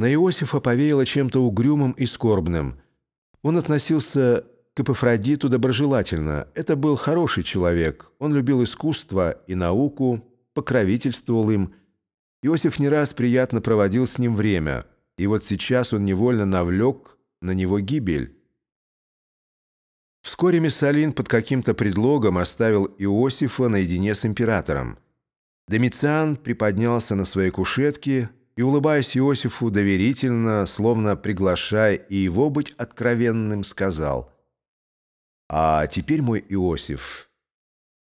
На Иосифа повеяло чем-то угрюмым и скорбным. Он относился к Эпофродиту доброжелательно. Это был хороший человек. Он любил искусство и науку, покровительствовал им. Иосиф не раз приятно проводил с ним время. И вот сейчас он невольно навлек на него гибель. Вскоре Мессалин под каким-то предлогом оставил Иосифа наедине с императором. Домициан приподнялся на своей кушетке и, улыбаясь Иосифу доверительно, словно приглашая и его быть откровенным, сказал, «А теперь, мой Иосиф,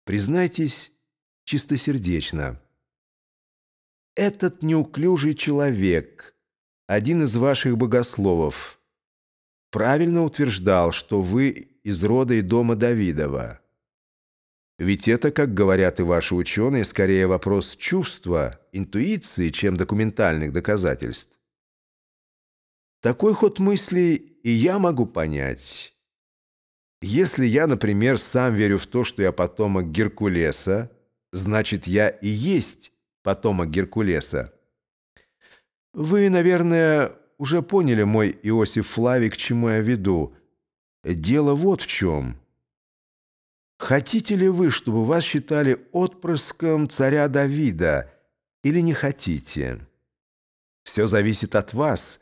признайтесь чистосердечно, этот неуклюжий человек, один из ваших богословов, правильно утверждал, что вы из рода и дома Давидова». Ведь это, как говорят и ваши ученые, скорее вопрос чувства, интуиции, чем документальных доказательств. Такой ход мысли и я могу понять. Если я, например, сам верю в то, что я потомок Геркулеса, значит, я и есть потомок Геркулеса. Вы, наверное, уже поняли, мой Иосиф Флавий, к чему я веду. Дело вот в чем – Хотите ли вы, чтобы вас считали отпрыском царя Давида, или не хотите? Все зависит от вас.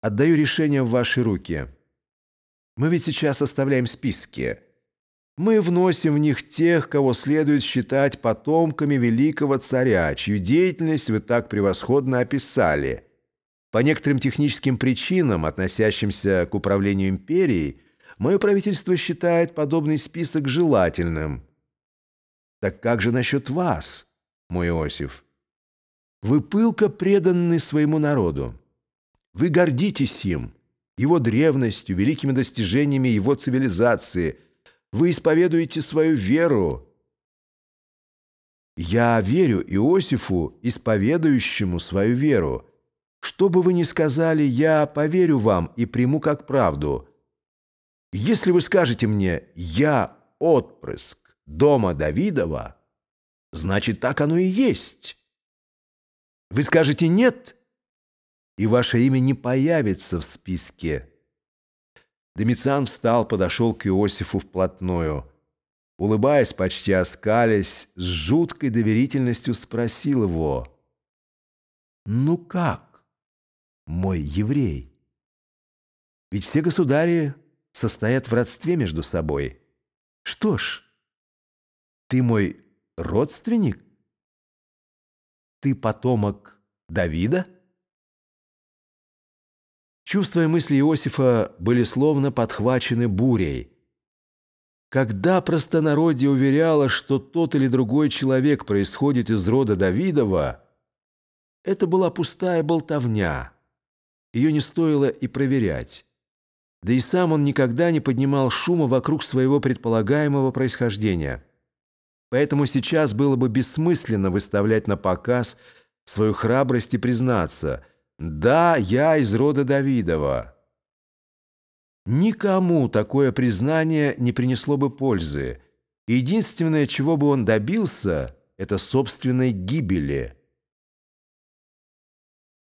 Отдаю решение в ваши руки. Мы ведь сейчас оставляем списки. Мы вносим в них тех, кого следует считать потомками великого царя, чью деятельность вы так превосходно описали. По некоторым техническим причинам, относящимся к управлению империей, Мое правительство считает подобный список желательным. Так как же насчет вас, мой Иосиф? Вы пылко преданы своему народу. Вы гордитесь им, его древностью, великими достижениями его цивилизации. Вы исповедуете свою веру. Я верю Иосифу, исповедующему свою веру. Что бы вы ни сказали, я поверю вам и приму как правду – если вы скажете мне «я отпрыск дома Давидова», значит, так оно и есть. Вы скажете «нет», и ваше имя не появится в списке. Домициан встал, подошел к Иосифу вплотную. Улыбаясь, почти оскалясь, с жуткой доверительностью спросил его. «Ну как, мой еврей? Ведь все государи состоят в родстве между собой. Что ж, ты мой родственник? Ты потомок Давида? Чувства и мысли Иосифа были словно подхвачены бурей. Когда простонародье уверяло, что тот или другой человек происходит из рода Давидова, это была пустая болтовня. Ее не стоило и проверять. Да и сам он никогда не поднимал шума вокруг своего предполагаемого происхождения. Поэтому сейчас было бы бессмысленно выставлять на показ свою храбрость и признаться «Да, я из рода Давидова». Никому такое признание не принесло бы пользы. Единственное, чего бы он добился, это собственной гибели –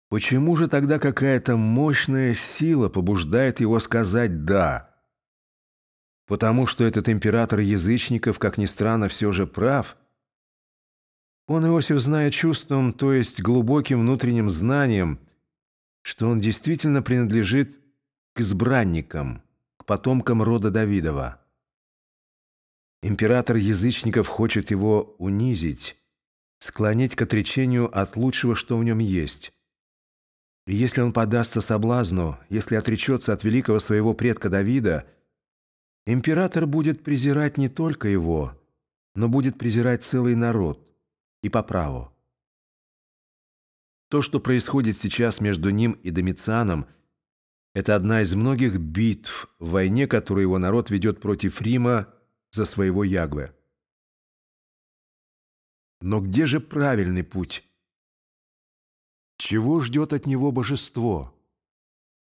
Почему же тогда какая-то мощная сила побуждает его сказать «да»? Потому что этот император язычников, как ни странно, все же прав? Он, Иосиф, знает чувством, то есть глубоким внутренним знанием, что он действительно принадлежит к избранникам, к потомкам рода Давидова. Император язычников хочет его унизить, склонить к отречению от лучшего, что в нем есть. И если он подастся соблазну, если отречется от великого своего предка Давида, император будет презирать не только его, но будет презирать целый народ, и по праву. То, что происходит сейчас между ним и Домицианом, это одна из многих битв в войне, которую его народ ведет против Рима за своего Ягве. Но где же правильный путь? Чего ждет от него божество?